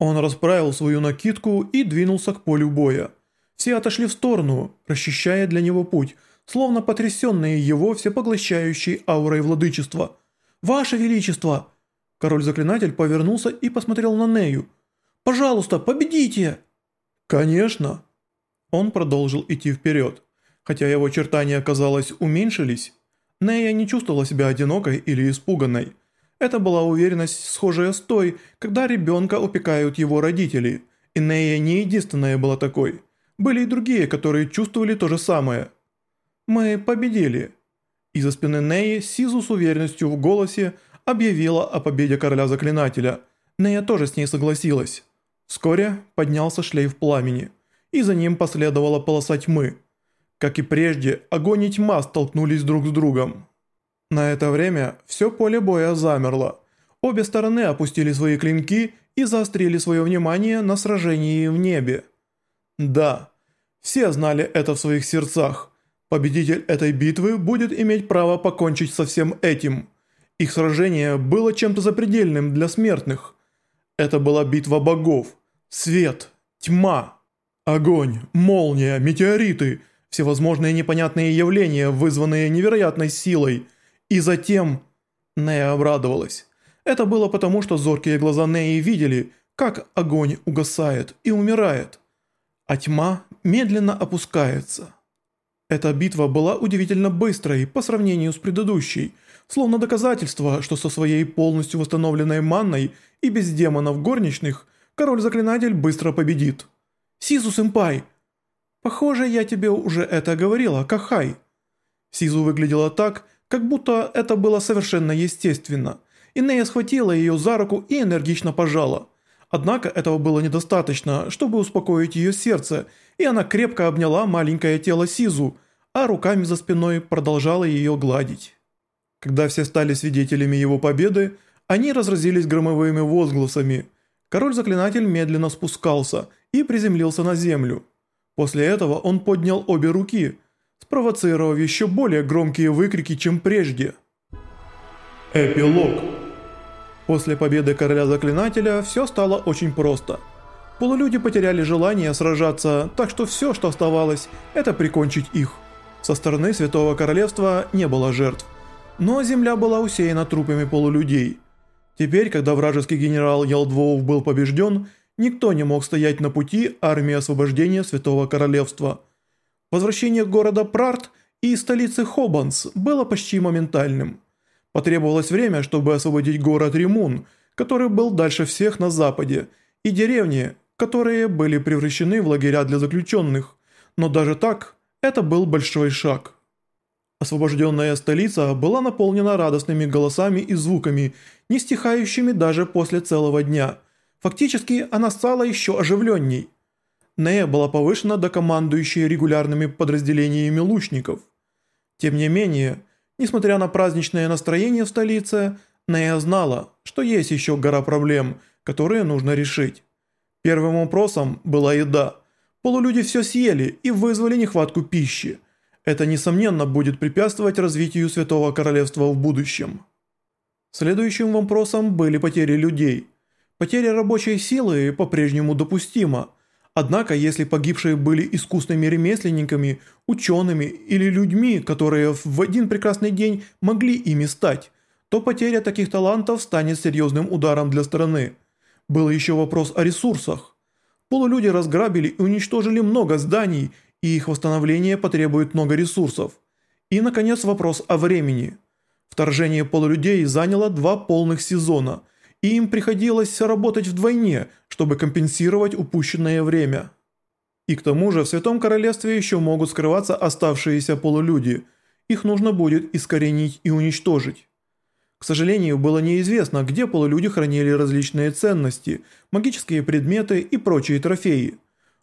Он расправил свою накидку и двинулся к полю боя. Все отошли в сторону, расчищая для него путь, словно потрясенные его всепоглощающей аурой владычества. «Ваше Величество!» Король-заклинатель повернулся и посмотрел на Нею. «Пожалуйста, победите!» «Конечно!» Он продолжил идти вперед. Хотя его очертания, казалось, уменьшились, Нея не чувствовала себя одинокой или испуганной. Это была уверенность, схожая с той, когда ребенка упекают его родители. И Нея не единственная была такой. Были и другие, которые чувствовали то же самое. «Мы победили». Из-за спины Неи Сизу с уверенностью в голосе объявила о победе короля-заклинателя. Нея тоже с ней согласилась. Вскоре поднялся шлейф пламени, и за ним последовала полоса тьмы. Как и прежде, огонь и тьма столкнулись друг с другом. На это время все поле боя замерло. Обе стороны опустили свои клинки и заострили свое внимание на сражении в небе. Да, все знали это в своих сердцах. Победитель этой битвы будет иметь право покончить со всем этим. Их сражение было чем-то запредельным для смертных. Это была битва богов. Свет, тьма, огонь, молния, метеориты, всевозможные непонятные явления, вызванные невероятной силой – и затем... Нея обрадовалась. Это было потому, что зоркие глаза Неи видели, как огонь угасает и умирает, а тьма медленно опускается. Эта битва была удивительно быстрой по сравнению с предыдущей, словно доказательство, что со своей полностью восстановленной манной и без демонов горничных король-заклинатель быстро победит. «Сизу-сэмпай!» «Похоже, я тебе уже это говорила, Кахай». Сизу выглядела так, как будто это было совершенно естественно. Инея схватила ее за руку и энергично пожала. Однако этого было недостаточно, чтобы успокоить ее сердце, и она крепко обняла маленькое тело Сизу, а руками за спиной продолжала ее гладить. Когда все стали свидетелями его победы, они разразились громовыми возгласами. Король-заклинатель медленно спускался и приземлился на землю. После этого он поднял обе руки – спровоцировав еще более громкие выкрики, чем прежде. Эпилог После победы короля-заклинателя все стало очень просто. Полулюди потеряли желание сражаться, так что все, что оставалось, это прикончить их. Со стороны Святого Королевства не было жертв, но земля была усеяна трупами полулюдей. Теперь, когда вражеский генерал Ялдвоув был побежден, никто не мог стоять на пути армии освобождения Святого Королевства – Возвращение города Прарт и столицы Хобанс было почти моментальным. Потребовалось время, чтобы освободить город Римун, который был дальше всех на западе, и деревни, которые были превращены в лагеря для заключенных, но даже так это был большой шаг. Освобожденная столица была наполнена радостными голосами и звуками, не стихающими даже после целого дня. Фактически она стала еще оживленней – Нея была повышена до командующей регулярными подразделениями лучников. Тем не менее, несмотря на праздничное настроение в столице, Нея знала, что есть еще гора проблем, которые нужно решить. Первым вопросом была еда. Полулюди все съели и вызвали нехватку пищи. Это, несомненно, будет препятствовать развитию Святого Королевства в будущем. Следующим вопросом были потери людей. Потеря рабочей силы по-прежнему допустима, Однако, если погибшие были искусными ремесленниками, учеными или людьми, которые в один прекрасный день могли ими стать, то потеря таких талантов станет серьезным ударом для страны. Был еще вопрос о ресурсах. Полулюди разграбили и уничтожили много зданий, и их восстановление потребует много ресурсов. И, наконец, вопрос о времени. Вторжение полулюдей заняло два полных сезона – и им приходилось работать вдвойне, чтобы компенсировать упущенное время. И к тому же в Святом Королевстве еще могут скрываться оставшиеся полулюди, их нужно будет искоренить и уничтожить. К сожалению, было неизвестно, где полулюди хранили различные ценности, магические предметы и прочие трофеи.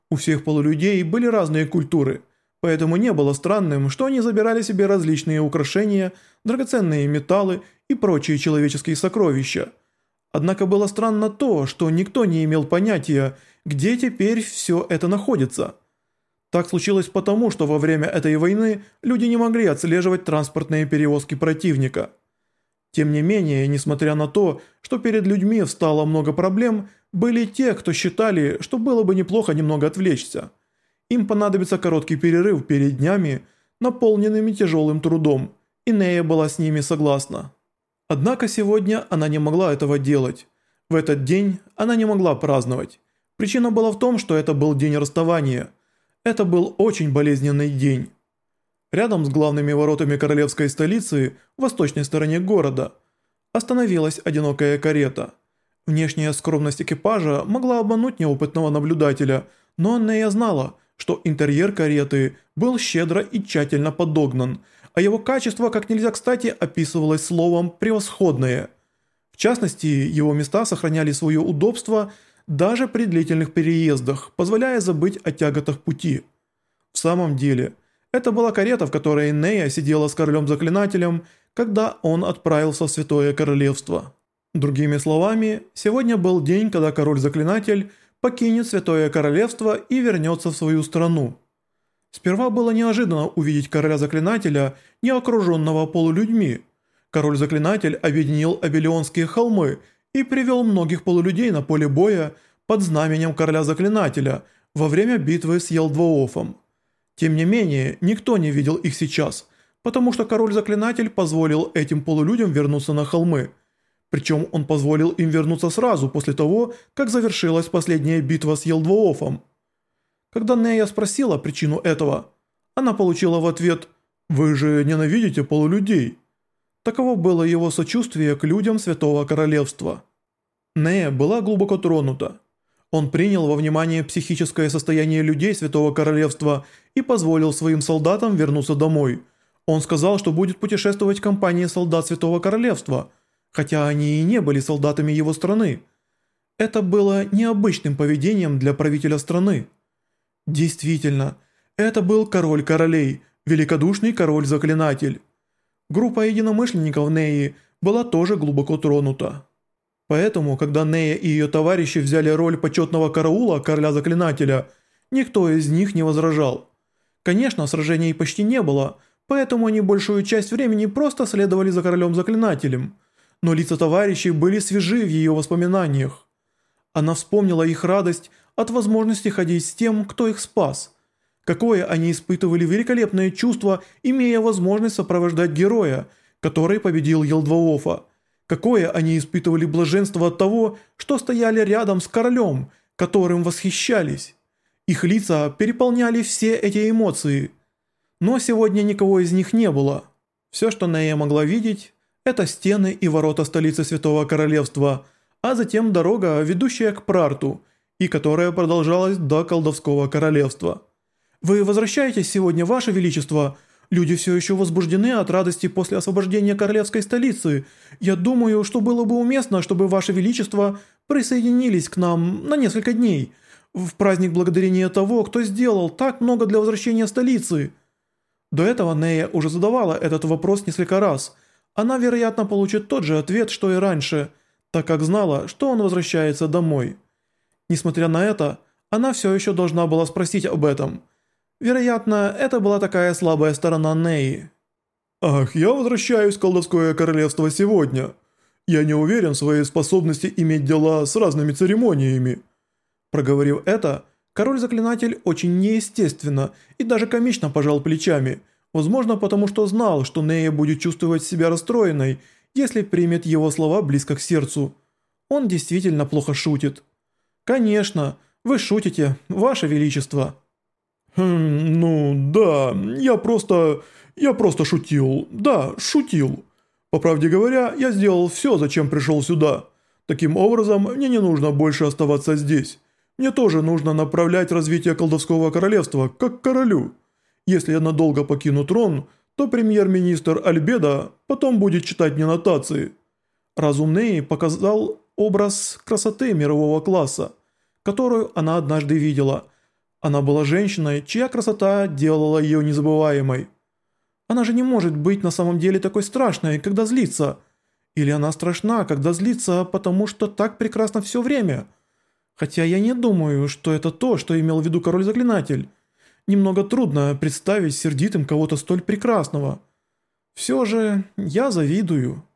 У всех полулюдей были разные культуры, поэтому не было странным, что они забирали себе различные украшения, драгоценные металлы и прочие человеческие сокровища – Однако было странно то, что никто не имел понятия, где теперь все это находится. Так случилось потому, что во время этой войны люди не могли отслеживать транспортные перевозки противника. Тем не менее, несмотря на то, что перед людьми встало много проблем, Были те, кто считали, что было бы неплохо немного отвлечься. Им понадобится короткий перерыв перед днями, наполненными тяжелым трудом, и Нея была с ними согласна. Однако сегодня она не могла этого делать. В этот день она не могла праздновать. Причина была в том, что это был день расставания. Это был очень болезненный день. Рядом с главными воротами королевской столицы, в восточной стороне города, остановилась одинокая карета. Внешняя скромность экипажа могла обмануть неопытного наблюдателя, но Нея знала, что интерьер кареты был щедро и тщательно подогнан, а его качество как нельзя кстати описывалось словом «превосходное». В частности, его места сохраняли свое удобство даже при длительных переездах, позволяя забыть о тяготах пути. В самом деле – это была карета, в которой Нея сидела с королем-заклинателем, когда он отправился в Святое Королевство. Другими словами, сегодня был день, когда король-заклинатель покинет Святое Королевство и вернется в свою страну. Сперва было неожиданно увидеть короля-заклинателя, не окруженного полулюдьми. Король-заклинатель объединил Абелионские холмы и привел многих полулюдей на поле боя под знаменем короля-заклинателя во время битвы с Елдвоофом. Тем не менее, никто не видел их сейчас, потому что король-заклинатель позволил этим полулюдям вернуться на холмы. Причем он позволил им вернуться сразу после того, как завершилась последняя битва с Елдвоофом. Когда Нея спросила причину этого, она получила в ответ «Вы же ненавидите полулюдей». Таково было его сочувствие к людям Святого Королевства. Нея была глубоко тронута. Он принял во внимание психическое состояние людей Святого Королевства и позволил своим солдатам вернуться домой. Он сказал, что будет путешествовать в компании солдат Святого Королевства, хотя они и не были солдатами его страны. Это было необычным поведением для правителя страны. Действительно, это был король королей, великодушный король-заклинатель. Группа единомышленников Неи была тоже глубоко тронута. Поэтому, когда Нея и ее товарищи взяли роль почетного караула короля-заклинателя, никто из них не возражал. Конечно, сражений почти не было, поэтому они большую часть времени просто следовали за королем-заклинателем, но лица товарищей были свежи в ее воспоминаниях. Она вспомнила их радость от возможности ходить с тем, кто их спас. Какое они испытывали великолепное чувство, имея возможность сопровождать героя, который победил Елдваофа. Какое они испытывали блаженство от того, что стояли рядом с королем, которым восхищались. Их лица переполняли все эти эмоции. Но сегодня никого из них не было. Все, что Нея могла видеть, это стены и ворота столицы Святого Королевства, а затем дорога, ведущая к Прарту, и которая продолжалась до Колдовского Королевства. «Вы возвращаетесь сегодня, Ваше Величество?» Люди все еще возбуждены от радости после освобождения королевской столицы. Я думаю, что было бы уместно, чтобы Ваше Величество присоединились к нам на несколько дней, в праздник благодарения того, кто сделал так много для возвращения столицы». До этого Нея уже задавала этот вопрос несколько раз. Она, вероятно, получит тот же ответ, что и раньше, так как знала, что он возвращается домой. Несмотря на это, она все еще должна была спросить об этом – Вероятно, это была такая слабая сторона Неи. «Ах, я возвращаюсь в колдовское королевство сегодня. Я не уверен в своей способности иметь дела с разными церемониями». Проговорив это, король-заклинатель очень неестественно и даже комично пожал плечами, возможно потому что знал, что Нея будет чувствовать себя расстроенной, если примет его слова близко к сердцу. Он действительно плохо шутит. «Конечно, вы шутите, ваше величество». «Хм, ну, да, я просто... я просто шутил. Да, шутил. По правде говоря, я сделал все, зачем пришел сюда. Таким образом, мне не нужно больше оставаться здесь. Мне тоже нужно направлять развитие колдовского королевства, как королю. Если я надолго покину трон, то премьер-министр Альбеда потом будет читать мне нотации». Разумней показал образ красоты мирового класса, которую она однажды видела – она была женщиной, чья красота делала ее незабываемой. Она же не может быть на самом деле такой страшной, когда злится. Или она страшна, когда злится, потому что так прекрасно все время. Хотя я не думаю, что это то, что имел в виду король-заклинатель. Немного трудно представить сердитым кого-то столь прекрасного. Все же я завидую».